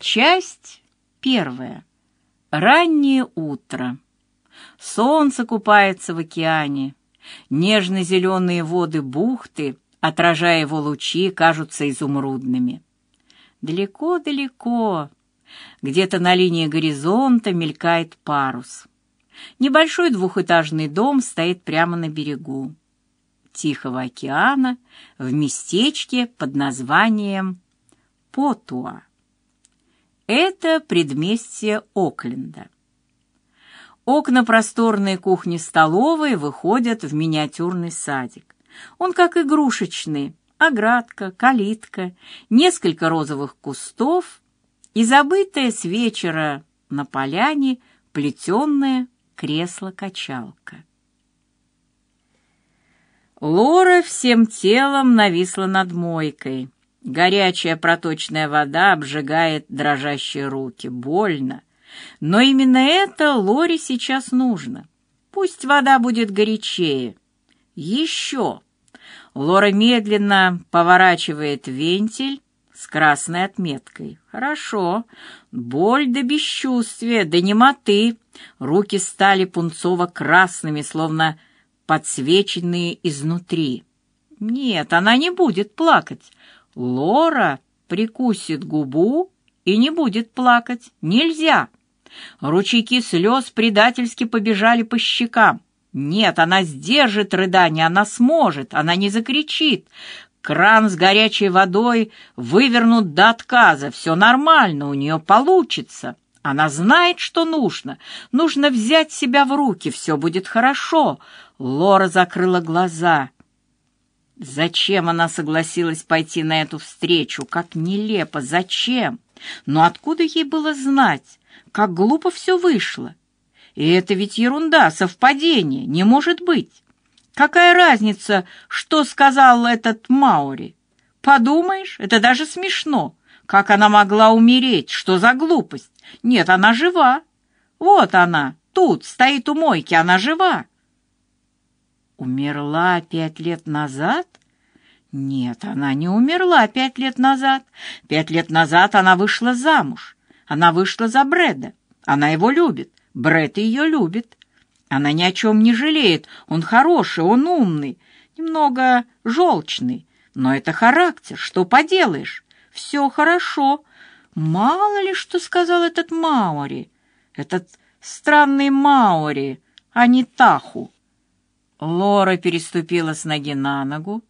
Часть первая. Раннее утро. Солнце купается в океане. Нежно-зеленые воды бухты, отражая его лучи, кажутся изумрудными. Далеко-далеко, где-то на линии горизонта мелькает парус. Небольшой двухэтажный дом стоит прямо на берегу Тихого океана в местечке под названием Потуа. Это предместье Окленда. Окна просторной кухни-столовой выходят в миниатюрный садик. Он как игрушечный, оградка, калитка, несколько розовых кустов и забытое с вечера на поляне плетеное кресло-качалка. Лора всем телом нависла над мойкой. Горячая проточная вода обжигает дрожащие руки. Больно. Но именно это Лоре сейчас нужно. Пусть вода будет горячее. Еще. Лора медленно поворачивает вентиль с красной отметкой. Хорошо. Боль до бесчувствия, до немоты. Руки стали пунцово-красными, словно подсвеченные изнутри. Нет, она не будет плакать. Лора прикусит губу и не будет плакать. Нельзя. Ручейки слез предательски побежали по щекам. Нет, она сдержит рыдание, она сможет, она не закричит. Кран с горячей водой вывернут до отказа. Все нормально, у нее получится. Она знает, что нужно. Нужно взять себя в руки, все будет хорошо. Лора закрыла глаза. Зачем она согласилась пойти на эту встречу? Как нелепо! Зачем? Но откуда ей было знать? Как глупо все вышло! И это ведь ерунда, совпадение, не может быть. Какая разница, что сказал этот Маури? Подумаешь, это даже смешно. Как она могла умереть? Что за глупость? Нет, она жива. Вот она, тут, стоит у мойки, она жива. Умерла пять лет назад? Нет, она не умерла пять лет назад. Пять лет назад она вышла замуж. Она вышла за Брэда. Она его любит. Брэд ее любит. Она ни о чем не жалеет. Он хороший, он умный, немного желчный. Но это характер, что поделаешь. Все хорошо. Мало ли, что сказал этот Маури. Этот странный Маури, а не Таху. Лора переступила с ноги на ногу,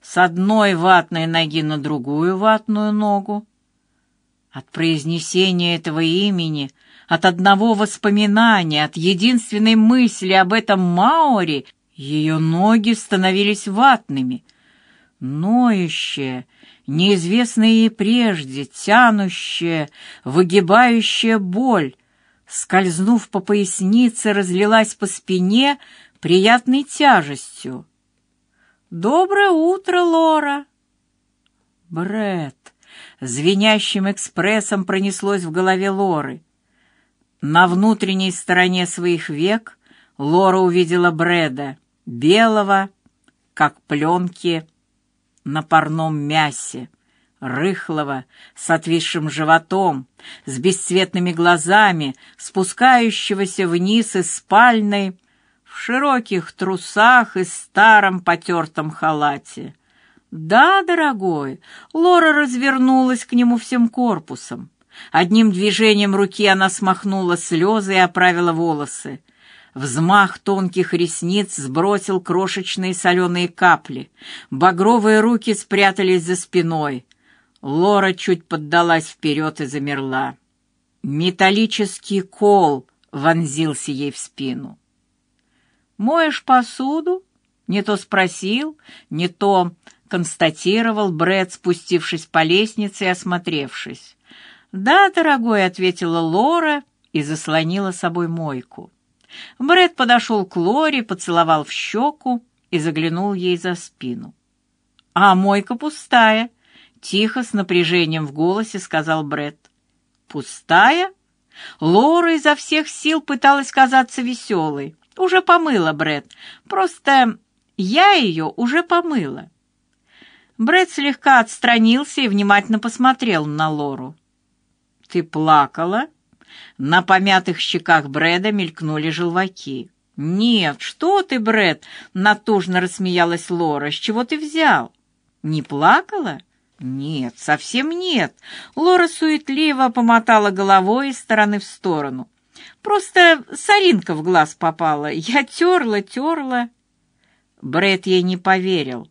с одной ватной ноги на другую ватную ногу. От произнесения этого имени, от одного воспоминания, от единственной мысли об этом Маори ее ноги становились ватными. Ноющая, неизвестная ей прежде, тянущая, выгибающая боль, скользнув по пояснице, разлилась по спине, приятной тяжестью. «Доброе утро, Лора!» Бред! Звенящим экспрессом пронеслось в голове Лоры. На внутренней стороне своих век Лора увидела Брэда, белого, как пленки на парном мясе, рыхлого, с отвисшим животом, с бесцветными глазами, спускающегося вниз из спальной, в широких трусах и старом потертом халате. «Да, дорогой!» Лора развернулась к нему всем корпусом. Одним движением руки она смахнула слезы и оправила волосы. Взмах тонких ресниц сбросил крошечные соленые капли. Багровые руки спрятались за спиной. Лора чуть поддалась вперед и замерла. Металлический кол вонзился ей в спину. Моешь посуду? Не то спросил, не то констатировал Брэд, спустившись по лестнице и осмотревшись. «Да, дорогой», — ответила Лора и заслонила собой мойку. Брэд подошел к Лоре, поцеловал в щеку и заглянул ей за спину. «А мойка пустая», — тихо, с напряжением в голосе сказал Брэд. «Пустая?» Лора изо всех сил пыталась казаться веселой. Уже помыла, Бред. Просто я ее уже помыла. Бред слегка отстранился и внимательно посмотрел на Лору. «Ты плакала?» На помятых щеках Брэда мелькнули желваки. «Нет, что ты, Брэд?» — натужно рассмеялась Лора. «С чего ты взял?» «Не плакала?» «Нет, совсем нет». Лора суетливо помотала головой из стороны в сторону. «Просто соринка в глаз попала. Я терла, терла». Брэд ей не поверил,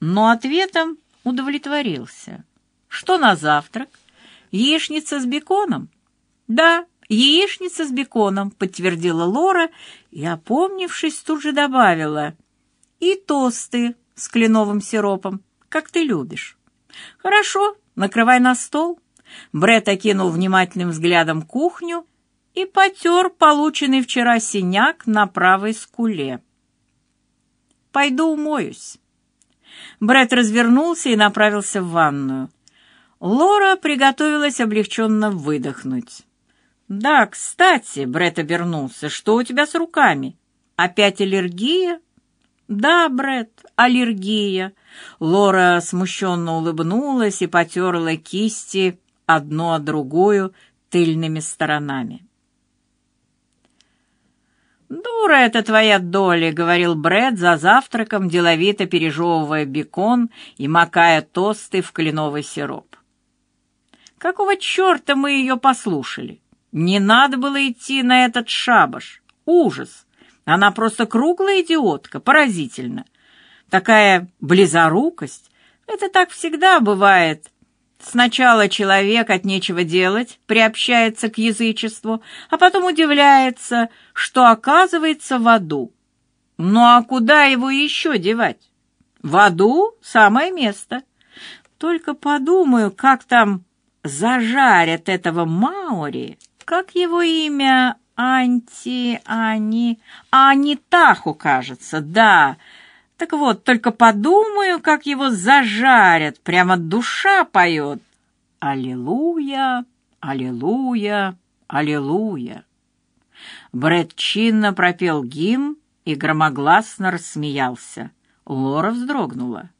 но ответом удовлетворился. «Что на завтрак? Яичница с беконом?» «Да, яичница с беконом», — подтвердила Лора и, опомнившись, тут же добавила. «И тосты с кленовым сиропом, как ты любишь». «Хорошо, накрывай на стол». Брэд окинул внимательным взглядом кухню и потер полученный вчера синяк на правой скуле. «Пойду умоюсь». Брэд развернулся и направился в ванную. Лора приготовилась облегченно выдохнуть. «Да, кстати», — Брэд обернулся, — «что у тебя с руками? Опять аллергия?» «Да, Брэд, аллергия». Лора смущенно улыбнулась и потерла кисти одну от другую тыльными сторонами. «Дура это твоя доля», — говорил Брэд за завтраком, деловито пережевывая бекон и макая тосты в кленовый сироп. «Какого черта мы ее послушали? Не надо было идти на этот шабаш. Ужас! Она просто круглая идиотка, поразительно. Такая близорукость. Это так всегда бывает. Сначала человек от нечего делать приобщается к язычеству, а потом удивляется, что оказывается в аду. Ну а куда его еще девать? В аду самое место. Только подумаю, как там зажарят этого Маори. Как его имя? Анти... Ани... Анитаху, кажется, да. Так вот, только подумаю, как его зажарят, прямо душа поет. Аллилуйя, аллилуйя, аллилуйя. Брэд чинно пропел гимн и громогласно рассмеялся. Лора вздрогнула.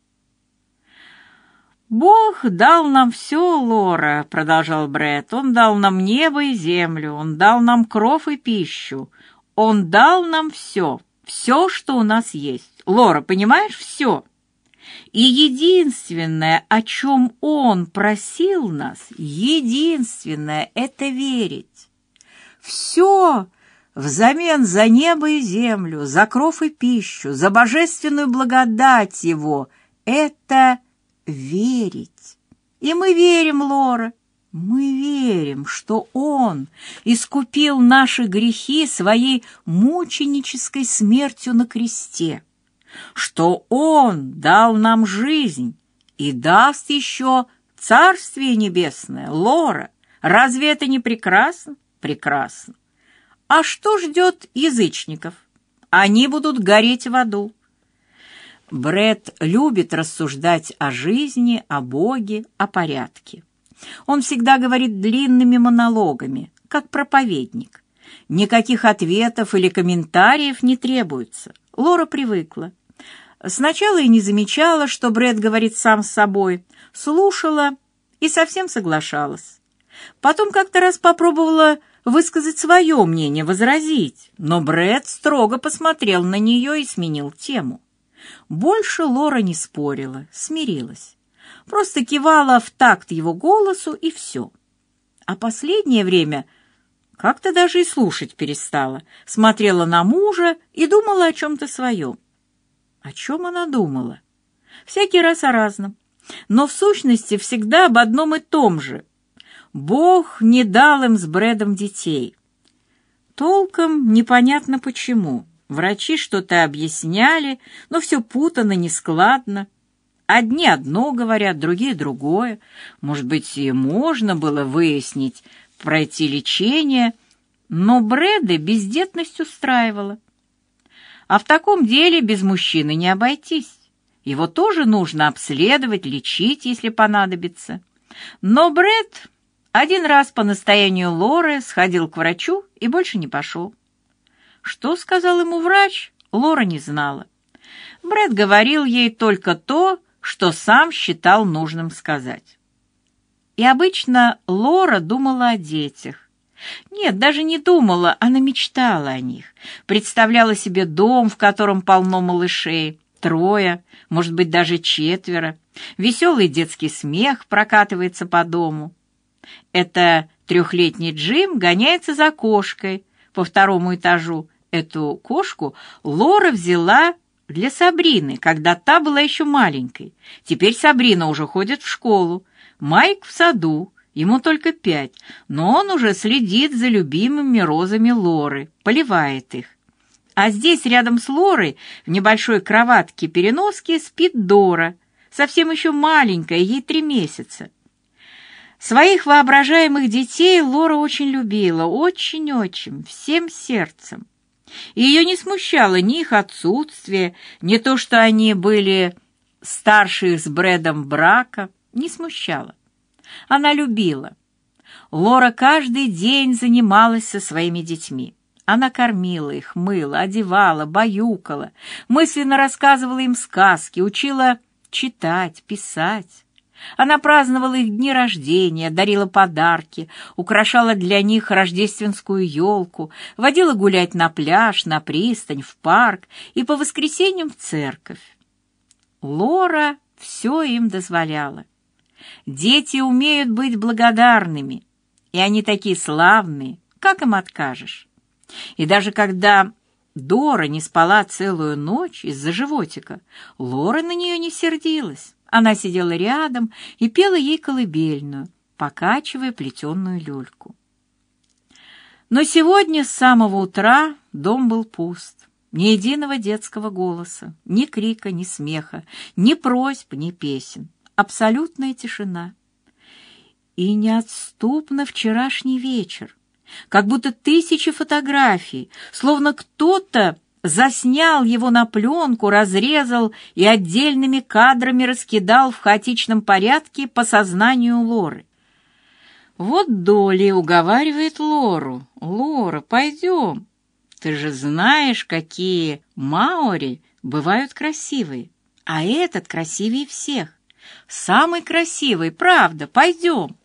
«Бог дал нам все, Лора», — продолжал Брэд. «Он дал нам небо и землю, Он дал нам кров и пищу, Он дал нам все, все, что у нас есть. Лора, понимаешь, все. И единственное, о чем Он просил нас, единственное — это верить. Все взамен за небо и землю, за кров и пищу, за божественную благодать Его — это верить. И мы верим, Лора, мы верим, что Он искупил наши грехи своей мученической смертью на кресте, что Он дал нам жизнь и даст еще Царствие Небесное, Лора. Разве это не прекрасно? Прекрасно. А что ждет язычников? Они будут гореть в аду. Бред любит рассуждать о жизни, о Боге, о порядке. Он всегда говорит длинными монологами, как проповедник. Никаких ответов или комментариев не требуется. Лора привыкла. Сначала и не замечала, что Бред говорит сам с собой, слушала и совсем соглашалась. Потом как-то раз попробовала высказать свое мнение, возразить, но Бред строго посмотрел на нее и сменил тему. Больше Лора не спорила, смирилась. Просто кивала в такт его голосу и все. А последнее время как-то даже и слушать перестала. Смотрела на мужа и думала о чем-то своем. О чем она думала? Всякий раз о разном. Но в сущности всегда об одном и том же. Бог не дал им с Брэдом детей. Толком непонятно почему. Врачи что-то объясняли, но все путано, нескладно. Одни одно говорят, другие другое. Может быть, и можно было выяснить, пройти лечение, но Брэда бездетность устраивала. А в таком деле без мужчины не обойтись. Его тоже нужно обследовать, лечить, если понадобится. Но Брэд один раз по настоянию Лоры сходил к врачу и больше не пошел. Что сказал ему врач, Лора не знала. Брэд говорил ей только то, что сам считал нужным сказать. И обычно Лора думала о детях. Нет, даже не думала, она мечтала о них. Представляла себе дом, в котором полно малышей, трое, может быть, даже четверо. Веселый детский смех прокатывается по дому. Это трехлетний Джим гоняется за кошкой по второму этажу. Эту кошку Лора взяла для Сабрины, когда та была еще маленькой. Теперь Сабрина уже ходит в школу. Майк в саду, ему только пять, но он уже следит за любимыми розами Лоры, поливает их. А здесь, рядом с Лорой, в небольшой кроватке-переноске, спит Дора, совсем еще маленькая, ей три месяца. Своих воображаемых детей Лора очень любила, очень-очень, всем сердцем. Ее не смущало ни их отсутствие, ни то, что они были старше их с Брэдом брака, не смущало. Она любила. Лора каждый день занималась со своими детьми. Она кормила их, мыла, одевала, баюкала, мысленно рассказывала им сказки, учила читать, писать. Она праздновала их дни рождения, дарила подарки, украшала для них рождественскую елку, водила гулять на пляж, на пристань, в парк и по воскресеньям в церковь. Лора все им дозволяла. Дети умеют быть благодарными, и они такие славные, как им откажешь? И даже когда Дора не спала целую ночь из-за животика, Лора на нее не сердилась. Она сидела рядом и пела ей колыбельную, покачивая плетеную люльку. Но сегодня с самого утра дом был пуст. Ни единого детского голоса, ни крика, ни смеха, ни просьб, ни песен. Абсолютная тишина. И неотступно вчерашний вечер, как будто тысячи фотографий, словно кто-то заснял его на пленку, разрезал и отдельными кадрами раскидал в хаотичном порядке по сознанию Лоры. Вот Доли уговаривает Лору. «Лора, пойдем. Ты же знаешь, какие маори бывают красивые, а этот красивее всех. Самый красивый, правда, пойдем».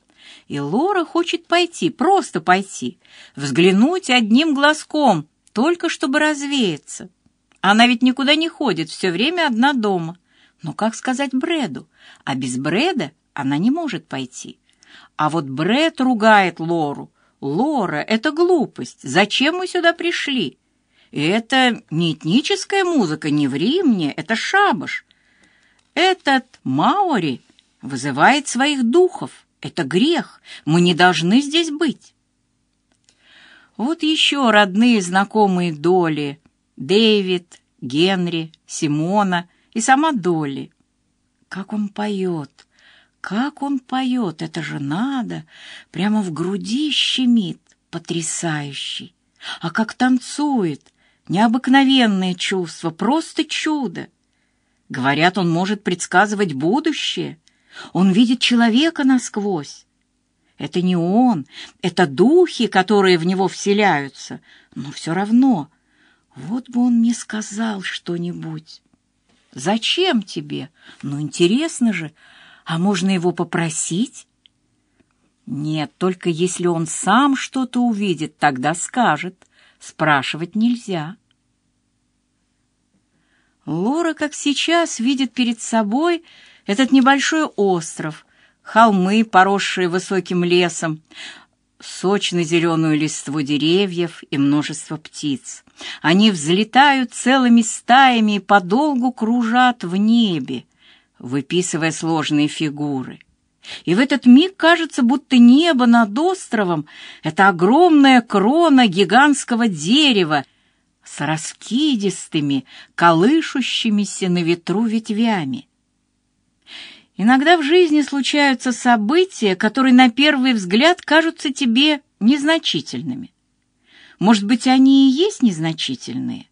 И Лора хочет пойти, просто пойти, взглянуть одним глазком — только чтобы развеяться. Она ведь никуда не ходит, все время одна дома. Но как сказать Брэду? А без Брэда она не может пойти. А вот Брэд ругает Лору. «Лора, это глупость. Зачем мы сюда пришли? И это не этническая музыка, не ври мне, это шабаш. Этот Маори вызывает своих духов. Это грех. Мы не должны здесь быть». Вот еще родные знакомые Доли, Дэвид, Генри, Симона и сама Долли. Как он поет, как он поет, это же надо, прямо в груди щемит, потрясающий. А как танцует, необыкновенное чувство, просто чудо. Говорят, он может предсказывать будущее, он видит человека насквозь. Это не он, это духи, которые в него вселяются. Но все равно, вот бы он мне сказал что-нибудь. Зачем тебе? Ну, интересно же. А можно его попросить? Нет, только если он сам что-то увидит, тогда скажет. Спрашивать нельзя. Лора, как сейчас, видит перед собой этот небольшой остров — холмы, поросшие высоким лесом, сочно-зеленую листву деревьев и множество птиц. Они взлетают целыми стаями и подолгу кружат в небе, выписывая сложные фигуры. И в этот миг кажется, будто небо над островом — это огромная крона гигантского дерева с раскидистыми, колышущимися на ветру ветвями. Иногда в жизни случаются события, которые на первый взгляд кажутся тебе незначительными. Может быть, они и есть незначительные.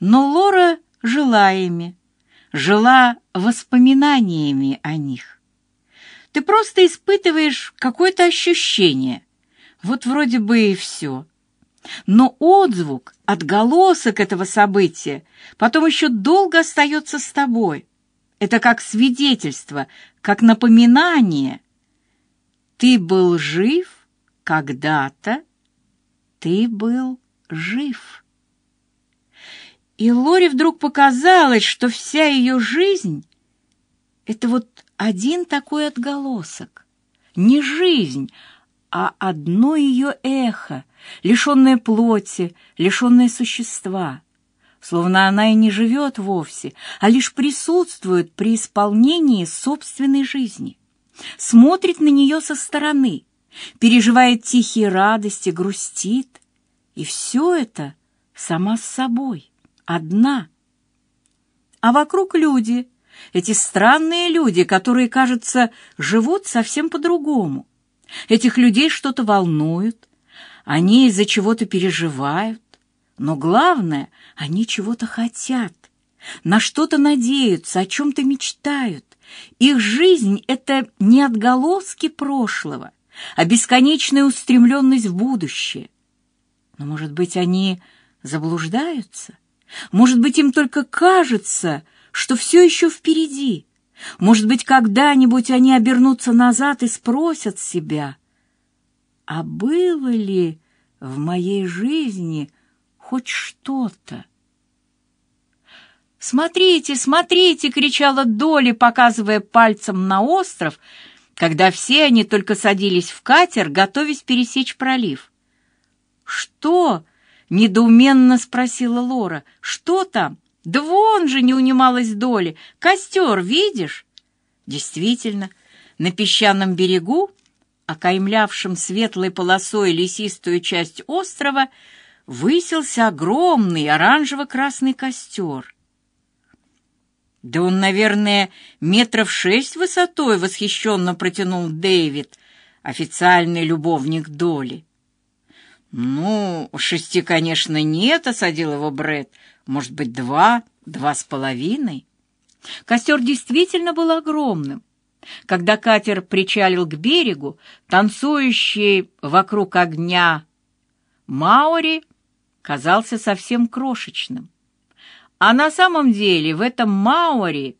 Но Лора жила ими, жила воспоминаниями о них. Ты просто испытываешь какое-то ощущение. Вот вроде бы и все. Но отзвук, отголосок этого события потом еще долго остается с тобой – это как свидетельство, как напоминание. Ты был жив когда-то, ты был жив. И Лоре вдруг показалось, что вся ее жизнь — это вот один такой отголосок. Не жизнь, а одно ее эхо, лишенное плоти, лишенное существа. Словно она и не живет вовсе, а лишь присутствует при исполнении собственной жизни. Смотрит на нее со стороны, переживает тихие радости, грустит. И все это сама с собой одна. А вокруг люди, эти странные люди, которые, кажется, живут совсем по-другому. Этих людей что-то волнует, они из-за чего-то переживают, но главное, они чего-то хотят, на что-то надеются, о чем-то мечтают. Их жизнь — это не отголоски прошлого, а бесконечная устремленность в будущее. Но, может быть, они заблуждаются? Может быть, им только кажется, что все еще впереди. Может быть, когда-нибудь они обернутся назад и спросят себя, а было ли в моей жизни хоть что-то? «Смотрите, смотрите!» — кричала Доли, показывая пальцем на остров, когда все они только садились в катер, готовясь пересечь пролив. «Что?» Недоуменно спросила Лора. «Что там?» «Да вон же!» — не унималась Доли. «Костер, видишь?» Действительно, на песчаном берегу, окаймлявшем светлой полосой лесистую часть острова, высился огромный оранжево-красный костер. «Да он, наверное, метров шесть высотой!» — восхищенно протянул Дэвид, официальный любовник Доли. «Ну, шести, конечно, нет», — осадил его Бред. «Может быть, два, два с половиной?» Костер действительно был огромным. Когда катер причалил к берегу, танцующий вокруг огня Маори казался совсем крошечным. А на самом деле в этом Маори,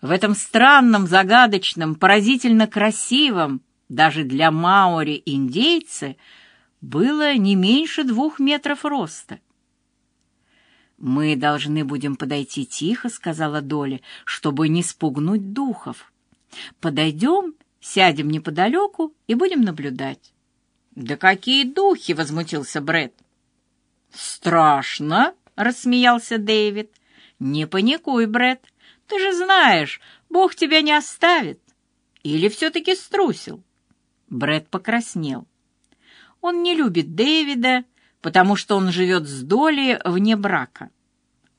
в этом странном, загадочном, поразительно красивом, даже для Маори индейце, было не меньше двух метров роста. «Мы должны будем подойти тихо», — сказала Доля, — «чтобы не спугнуть духов. Подойдем, сядем неподалеку и будем наблюдать». «Да какие духи!» — возмутился Бред. «Страшно!» — рассмеялся Дэвид. «Не паникуй, Бред. Ты же знаешь, Бог тебя не оставит. Или все-таки струсил?» Бред покраснел. Он не любит Дэвида, потому что он живет с Долли вне брака.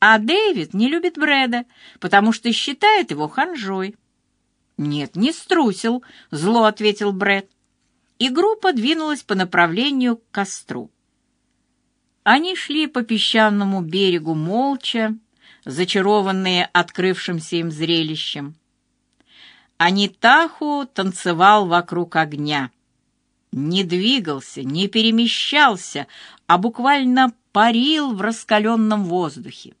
А Дэвид не любит Брэда, потому что считает его ханжой. «Нет, не струсил», — зло ответил Брэд. И группа двинулась по направлению к костру. Они шли по песчаному берегу молча, зачарованные открывшимся им зрелищем. Анитаху танцевал вокруг огня не двигался, не перемещался, а буквально парил в раскаленном воздухе.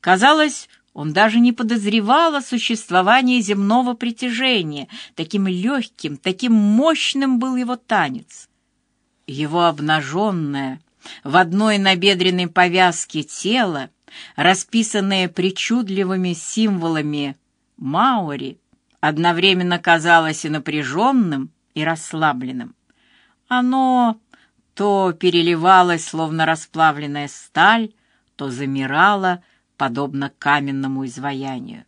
Казалось, он даже не подозревал о существовании земного притяжения. Таким легким, таким мощным был его танец. Его обнаженное, в одной набедренной повязке тело, расписанное причудливыми символами Маори, одновременно казалось и напряженным, и расслабленным. Оно то переливалось, словно расплавленная сталь, то замирало, подобно каменному изваянию.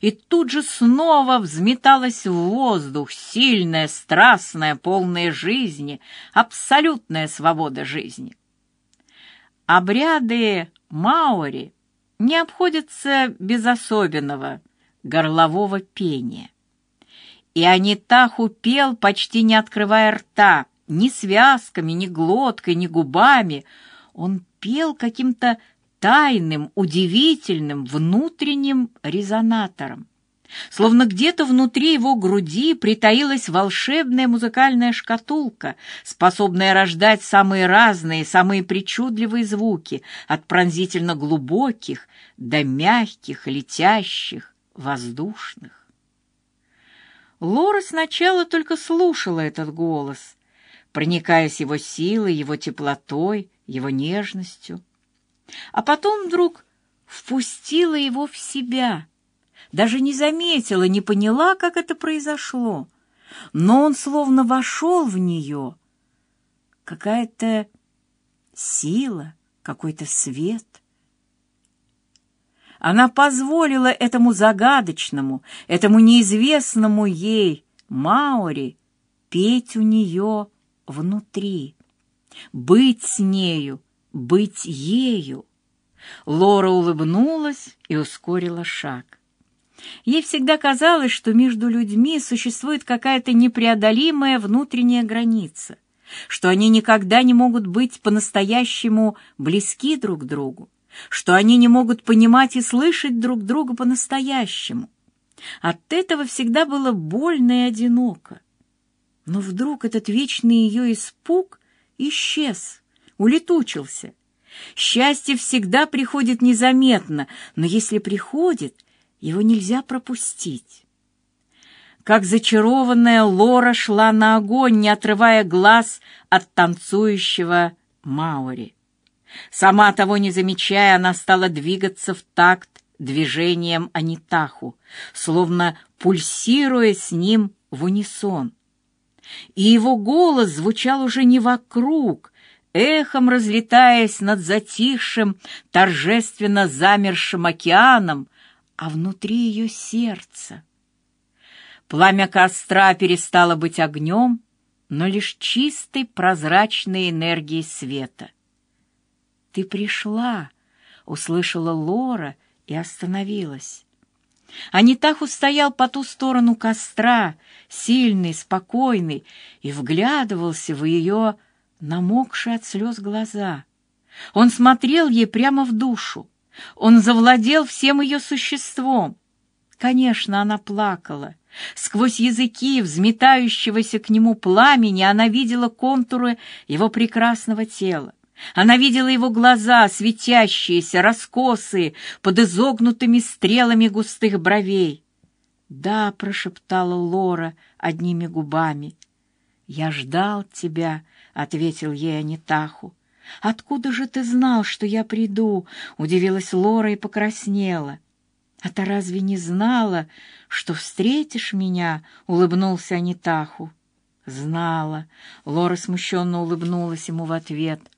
И тут же снова взметалась в воздух сильная, страстная, полная жизни, абсолютная свобода жизни. Обряды маори не обходятся без особенного горлового пения и Анитаху пел, почти не открывая рта, ни связками, ни глоткой, ни губами. Он пел каким-то тайным, удивительным, внутренним резонатором. Словно где-то внутри его груди притаилась волшебная музыкальная шкатулка, способная рождать самые разные, самые причудливые звуки, от пронзительно глубоких до мягких, летящих, воздушных. Лора сначала только слушала этот голос, проникаясь его силой, его теплотой, его нежностью. А потом вдруг впустила его в себя, даже не заметила, не поняла, как это произошло. Но он словно вошел в нее. Какая-то сила, какой-то свет. Она позволила этому загадочному, этому неизвестному ей Маори петь у нее внутри, быть с нею, быть ею. Лора улыбнулась и ускорила шаг. Ей всегда казалось, что между людьми существует какая-то непреодолимая внутренняя граница, что они никогда не могут быть по-настоящему близки друг другу что они не могут понимать и слышать друг друга по-настоящему. От этого всегда было больно и одиноко. Но вдруг этот вечный ее испуг исчез, улетучился. Счастье всегда приходит незаметно, но если приходит, его нельзя пропустить. Как зачарованная Лора шла на огонь, не отрывая глаз от танцующего Маури. Сама того не замечая, она стала двигаться в такт движением Анитаху, словно пульсируя с ним в унисон. И его голос звучал уже не вокруг, эхом разлетаясь над затихшим, торжественно замершим океаном, а внутри ее сердца. Пламя костра перестало быть огнем, но лишь чистой прозрачной энергией света — «Ты пришла!» — услышала Лора и остановилась. Анитаху стоял по ту сторону костра, сильный, спокойный, и вглядывался в ее намокшие от слез глаза. Он смотрел ей прямо в душу. Он завладел всем ее существом. Конечно, она плакала. Сквозь языки взметающегося к нему пламени она видела контуры его прекрасного тела. Она видела его глаза, светящиеся, раскосые, под изогнутыми стрелами густых бровей. «Да», — прошептала Лора одними губами. «Я ждал тебя», — ответил ей Анитаху. «Откуда же ты знал, что я приду?» — удивилась Лора и покраснела. «А ты разве не знала, что встретишь меня?» — улыбнулся Анитаху. «Знала». Лора смущенно улыбнулась ему в ответ —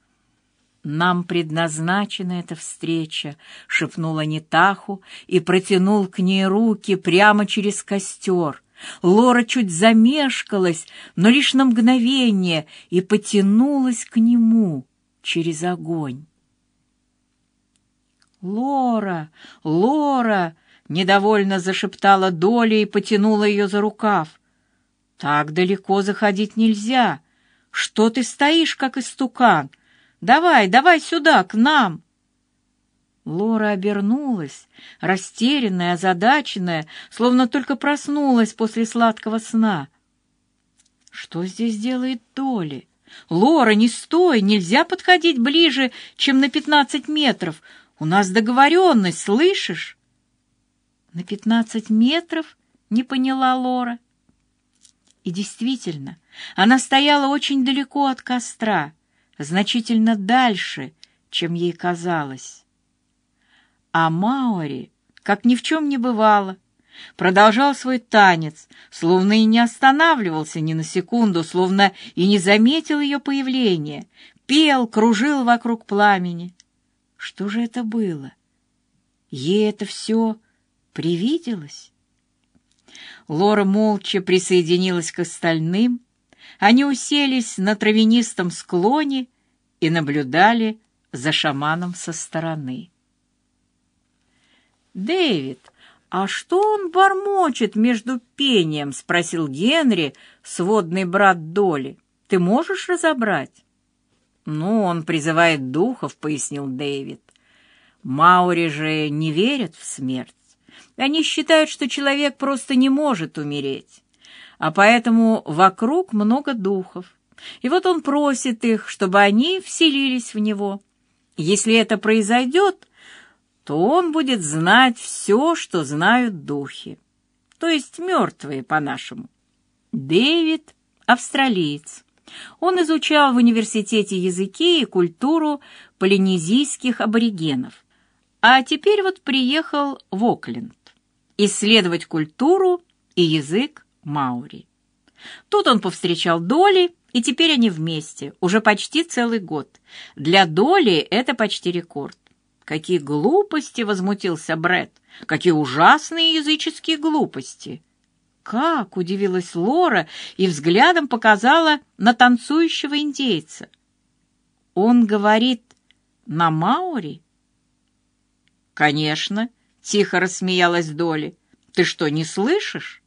«Нам предназначена эта встреча», — шепнула Нитаху и протянул к ней руки прямо через костер. Лора чуть замешкалась, но лишь на мгновение, и потянулась к нему через огонь. «Лора! Лора!» — недовольно зашептала Доля и потянула ее за рукав. «Так далеко заходить нельзя. Что ты стоишь, как истукан?» Давай, давай сюда, к нам!» Лора обернулась, растерянная, озадаченная, словно только проснулась после сладкого сна. «Что здесь делает Толи? Лора, не стой, нельзя подходить ближе, чем на пятнадцать метров. У нас договоренность, слышишь?» «На пятнадцать метров?» — не поняла Лора. И действительно, она стояла очень далеко от костра, значительно дальше, чем ей казалось. А Маори, как ни в чем не бывало, продолжал свой танец, словно и не останавливался ни на секунду, словно и не заметил ее появления, пел, кружил вокруг пламени. Что же это было? Ей это все привиделось? Лора молча присоединилась к остальным, они уселись на травянистом склоне и наблюдали за шаманом со стороны. «Дэвид, а что он бормочет между пением?» — спросил Генри, сводный брат Доли. «Ты можешь разобрать?» «Ну, он призывает духов», — пояснил Дэвид. «Маури же не верят в смерть. Они считают, что человек просто не может умереть а поэтому вокруг много духов. И вот он просит их, чтобы они вселились в него. Если это произойдет, то он будет знать все, что знают духи. то есть мертвые по-нашему. Дэвид — австралиец. Он изучал в университете языки и культуру полинезийских аборигенов, а теперь вот приехал в Окленд исследовать культуру и язык маори. Тут он повстречал Доли, и теперь они вместе, уже почти целый год. Для Доли это почти рекорд. Какие глупости, возмутился Бред. Какие ужасные языческие глупости. Как удивилась Лора и взглядом показала на танцующего индейца. Он говорит на маори? Конечно, тихо рассмеялась Доли. Ты что, не слышишь?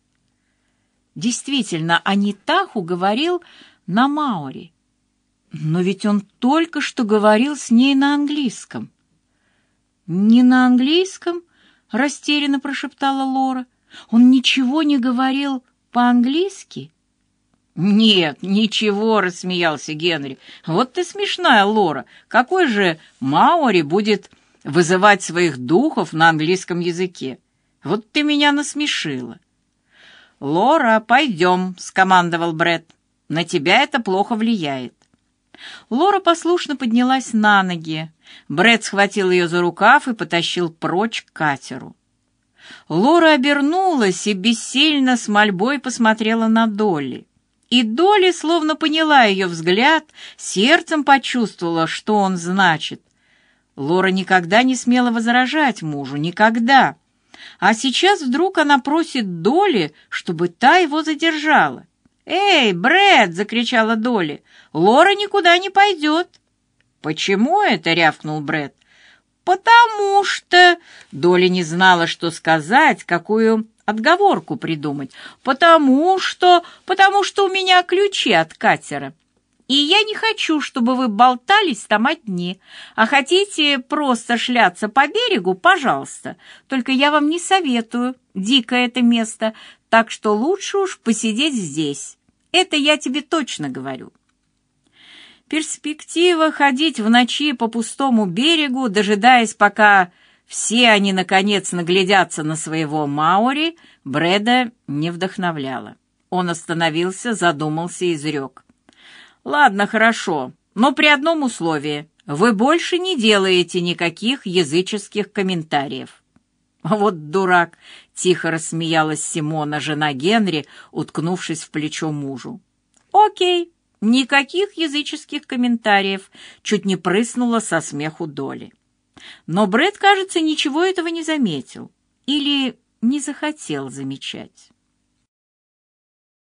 Действительно, Анитаху говорил на маори. Но ведь он только что говорил с ней на английском. «Не на английском?» — растерянно прошептала Лора. «Он ничего не говорил по-английски?» «Нет, ничего», — рассмеялся Генри. «Вот ты смешная, Лора. Какой же Маори будет вызывать своих духов на английском языке? Вот ты меня насмешила». «Лора, пойдем», — скомандовал Бред. «На тебя это плохо влияет». Лора послушно поднялась на ноги. Бред схватил ее за рукав и потащил прочь к катеру. Лора обернулась и бессильно с мольбой посмотрела на Долли. И Долли словно поняла ее взгляд, сердцем почувствовала, что он значит. Лора никогда не смела возражать мужу, никогда. А сейчас вдруг она просит Долли, чтобы та его задержала. «Эй, Брэд!» — закричала Долли. «Лора никуда не пойдет!» «Почему это?» — рявкнул Брэд. «Потому что...» — Долли не знала, что сказать, какую отговорку придумать. «Потому что... потому что у меня ключи от катера. И я не хочу, чтобы вы болтались там одни. А хотите просто шляться по берегу, пожалуйста. Только я вам не советую. Дикое это место, так что лучше уж посидеть здесь. Это я тебе точно говорю». Перспектива ходить в ночи по пустому берегу, дожидаясь, пока все они, наконец, наглядятся на своего Маори, Брэда не вдохновляла. Он остановился, задумался и изрек. «Ладно, хорошо, но при одном условии. Вы больше не делаете никаких языческих комментариев». «Вот дурак!» — тихо рассмеялась Симона, жена Генри, уткнувшись в плечо мужу. «Окей, Никаких языческих комментариев, чуть не прыснула со смеху Доли. Но Бред, кажется, ничего этого не заметил или не захотел замечать.